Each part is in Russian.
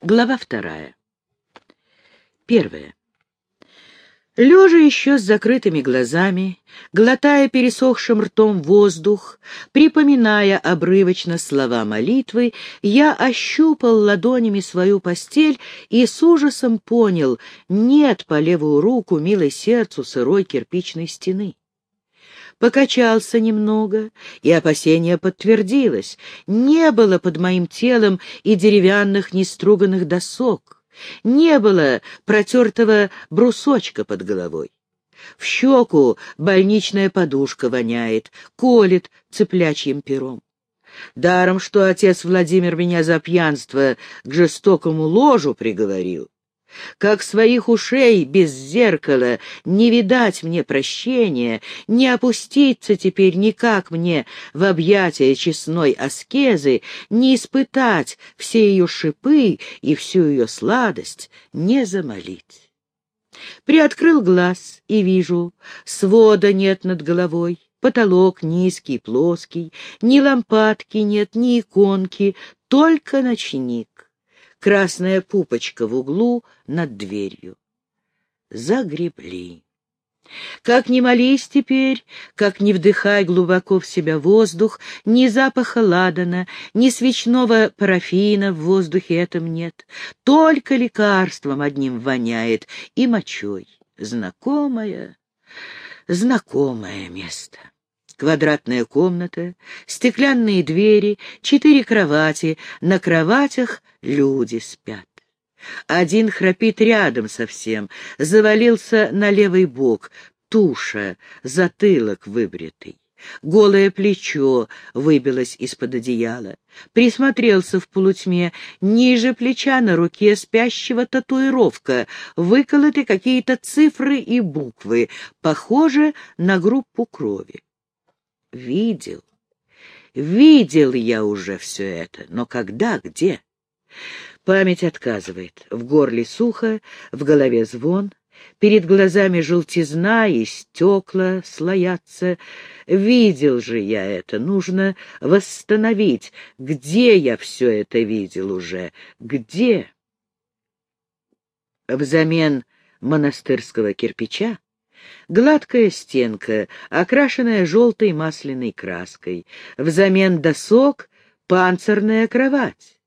Глава вторая. Первая. Лежа еще с закрытыми глазами, глотая пересохшим ртом воздух, припоминая обрывочно слова молитвы, я ощупал ладонями свою постель и с ужасом понял, нет по левую руку, милой сердцу, сырой кирпичной стены. Покачался немного, и опасение подтвердилось. Не было под моим телом и деревянных неструганных досок не было протертого брусочка под головой. В щеку больничная подушка воняет, колет цыплячьим пером. Даром, что отец Владимир меня за пьянство к жестокому ложу приговорил. Как своих ушей без зеркала не видать мне прощения, не опуститься теперь никак мне в объятия честной аскезы, не испытать все ее шипы и всю ее сладость, не замолить. Приоткрыл глаз и вижу, свода нет над головой, потолок низкий, плоский, ни лампадки нет, ни иконки, только ночник красная пупочка в углу над дверью. Загребли. Как ни молись теперь, как ни вдыхай глубоко в себя воздух, ни запаха ладана, ни свечного парафина в воздухе этом нет. Только лекарством одним воняет и мочой. Знакомое, знакомое место квадратная комната, стеклянные двери, четыре кровати, на кроватях люди спят. Один храпит рядом совсем, завалился на левый бок, туша, затылок выбритый. Голое плечо выбилось из-под одеяла. Присмотрелся в полутьме. Ниже плеча на руке спящего татуировка. Выколоты какие-то цифры и буквы, похоже на группу крови. Видел. Видел я уже все это, но когда, где? Память отказывает. В горле сухо, в голове звон, перед глазами желтизна и стекла слоятся. Видел же я это, нужно восстановить. Где я все это видел уже? Где? Взамен монастырского кирпича Гладкая стенка, окрашенная желтой масляной краской. Взамен досок — панцирная кровать.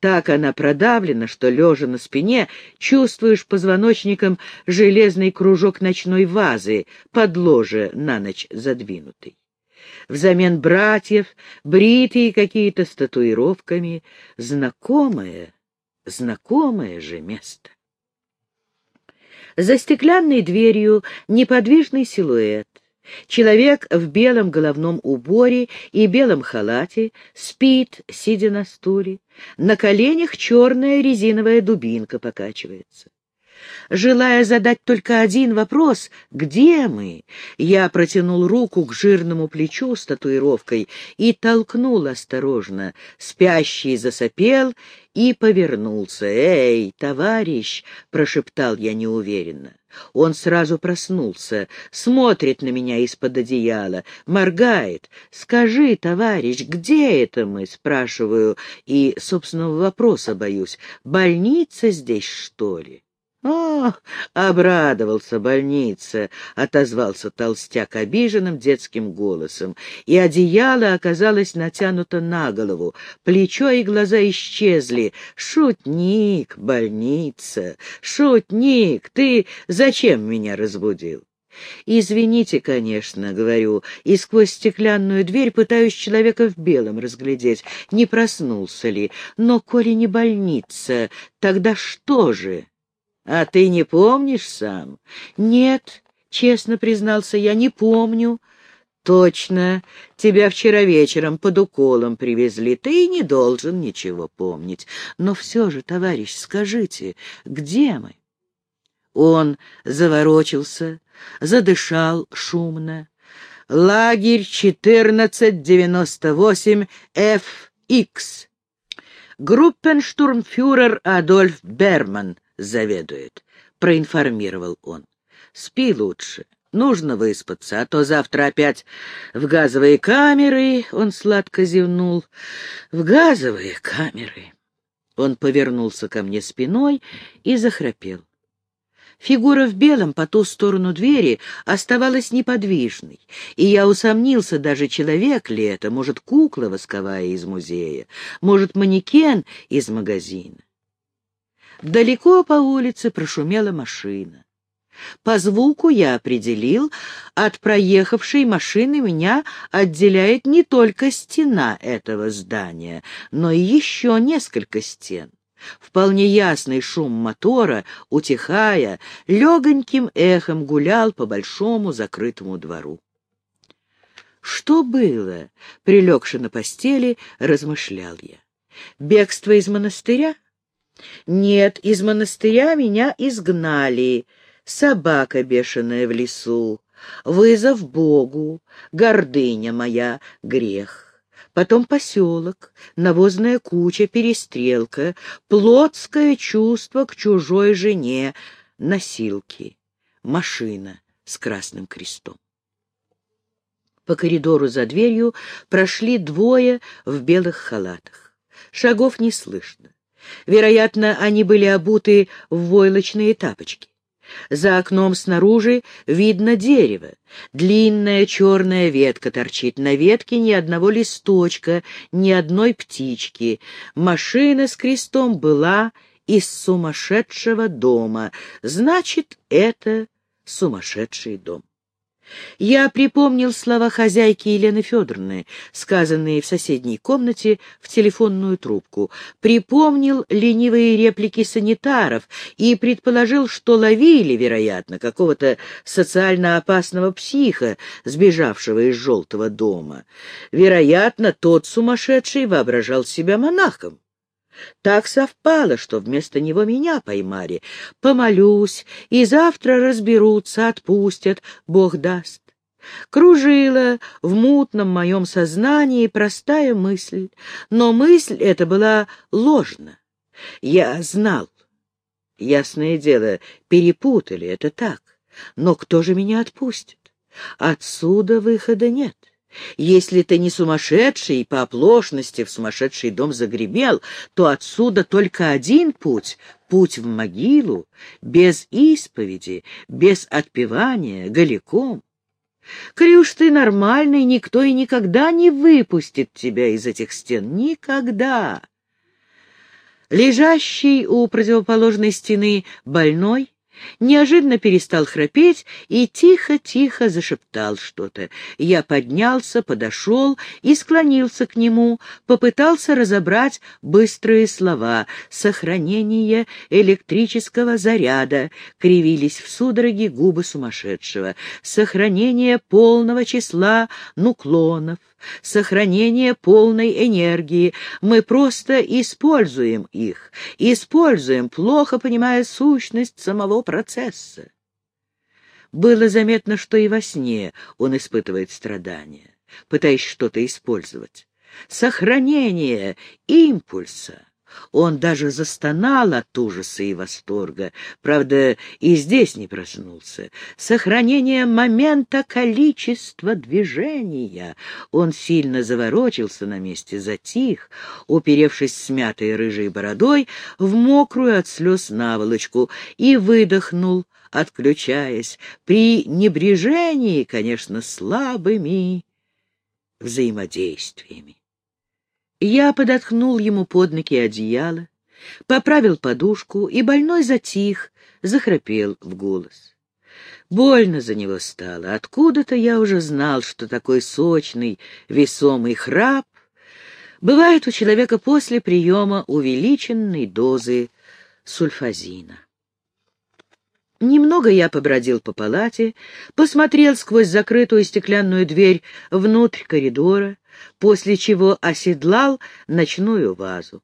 Так она продавлена, что, лежа на спине, чувствуешь позвоночником железный кружок ночной вазы, под ложе на ночь задвинутый. Взамен братьев, бритые какие-то с татуировками, знакомое, знакомое же место. За стеклянной дверью неподвижный силуэт. Человек в белом головном уборе и белом халате спит, сидя на стуле. На коленях черная резиновая дубинка покачивается. Желая задать только один вопрос «Где мы?», я протянул руку к жирному плечу с татуировкой и толкнул осторожно. Спящий засопел и повернулся. «Эй, товарищ!» — прошептал я неуверенно. Он сразу проснулся, смотрит на меня из-под одеяла, моргает. «Скажи, товарищ, где это мы?» — спрашиваю, и собственного вопроса боюсь. «Больница здесь, что ли?» «О, обрадовался больница!» — отозвался толстяк обиженным детским голосом, и одеяло оказалось натянуто на голову, плечо и глаза исчезли. «Шутник, больница! Шутник! Ты зачем меня разбудил?» «Извините, конечно, — говорю, и сквозь стеклянную дверь пытаюсь человека в белом разглядеть, не проснулся ли. Но, коли не больница, тогда что же?» А ты не помнишь сам? Нет, честно признался я, не помню. Точно, тебя вчера вечером под уколом привезли. Ты не должен ничего помнить. Но все же, товарищ, скажите, где мы? Он заворочился, задышал шумно. Лагерь 1498 FX. Группенштурмфюрер Адольф Берман заведует, — проинформировал он. — Спи лучше, нужно выспаться, а то завтра опять в газовые камеры, — он сладко зевнул, — в газовые камеры. Он повернулся ко мне спиной и захрапел. Фигура в белом по ту сторону двери оставалась неподвижной, и я усомнился, даже человек ли это, может, кукла восковая из музея, может, манекен из магазина. Далеко по улице прошумела машина. По звуку я определил, от проехавшей машины меня отделяет не только стена этого здания, но и еще несколько стен. Вполне ясный шум мотора, утихая, легоньким эхом гулял по большому закрытому двору. Что было? Прилегши на постели, размышлял я. Бегство из монастыря? Нет, из монастыря меня изгнали. Собака бешеная в лесу, вызов Богу, гордыня моя, грех потом поселок, навозная куча, перестрелка, плотское чувство к чужой жене, носилки, машина с красным крестом. По коридору за дверью прошли двое в белых халатах. Шагов не слышно. Вероятно, они были обуты в войлочные тапочки. За окном снаружи видно дерево. Длинная черная ветка торчит. На ветке ни одного листочка, ни одной птички. Машина с крестом была из сумасшедшего дома. Значит, это сумасшедший дом. Я припомнил слова хозяйки Елены Федоровны, сказанные в соседней комнате в телефонную трубку, припомнил ленивые реплики санитаров и предположил, что ловили, вероятно, какого-то социально опасного психа, сбежавшего из желтого дома. Вероятно, тот сумасшедший воображал себя монахом. Так совпало, что вместо него меня поймали. Помолюсь, и завтра разберутся, отпустят, Бог даст. Кружила в мутном моем сознании простая мысль, но мысль эта была ложна. Я знал. Ясное дело, перепутали, это так. Но кто же меня отпустит? Отсюда выхода нет. Если ты не сумасшедший и по оплошности в сумасшедший дом загремел, то отсюда только один путь — путь в могилу, без исповеди, без отпевания, голиком. Крюш, ты нормальный, никто и никогда не выпустит тебя из этих стен. Никогда. Лежащий у противоположной стены больной неожиданно перестал храпеть и тихо-тихо зашептал что-то. Я поднялся, подошел и склонился к нему, попытался разобрать быстрые слова. «Сохранение электрического заряда», — кривились в судороге губы сумасшедшего. «Сохранение полного числа нуклонов» сохранение полной энергии. Мы просто используем их, используем, плохо понимая сущность самого процесса. Было заметно, что и во сне он испытывает страдания, пытаясь что-то использовать. Сохранение импульса он даже застонал от ужаса и восторга. Правда, и здесь не проснулся. Сохранение момента количества движения. Он сильно заворочился на месте, затих, уперевшись смятой рыжей бородой в мокрую от слез наволочку, и выдохнул, отключаясь, при небрежении, конечно, слабыми взаимодействиями. Я подоткнул ему под ноги одеяло, поправил подушку, и больной затих, захрапел в голос. Больно за него стало. Откуда-то я уже знал, что такой сочный, весомый храп бывает у человека после приема увеличенной дозы сульфазина. Немного я побродил по палате, посмотрел сквозь закрытую стеклянную дверь внутрь коридора, после чего оседлал ночную вазу.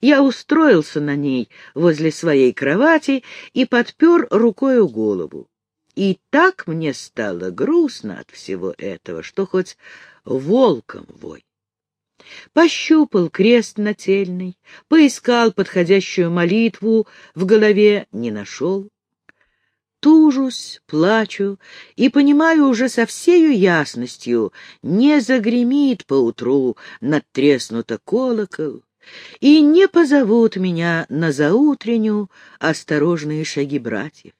Я устроился на ней возле своей кровати и подпер рукою голову. И так мне стало грустно от всего этого, что хоть волком вой. Пощупал крест нательный, поискал подходящую молитву, в голове не нашел тужусь, плачу и понимаю уже со всею ясностью, не загремит поутру надтреснуто колокол, и не позовут меня на заутренню осторожные шаги братьев.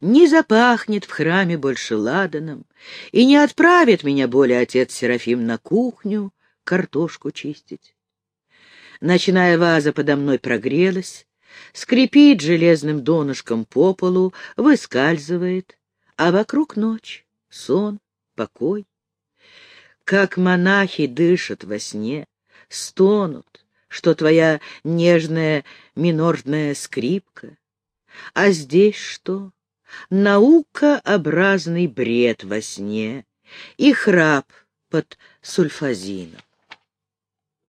Не запахнет в храме больше ладаном, и не отправит меня более отец Серафим на кухню картошку чистить. Ночная ваза подо мной прогрелась, скрипит железным донышком по полу, выскальзывает, а вокруг ночь, сон, покой. Как монахи дышат во сне, стонут, что твоя нежная минорная скрипка. А здесь что? Наукообразный бред во сне и храп под сульфазином.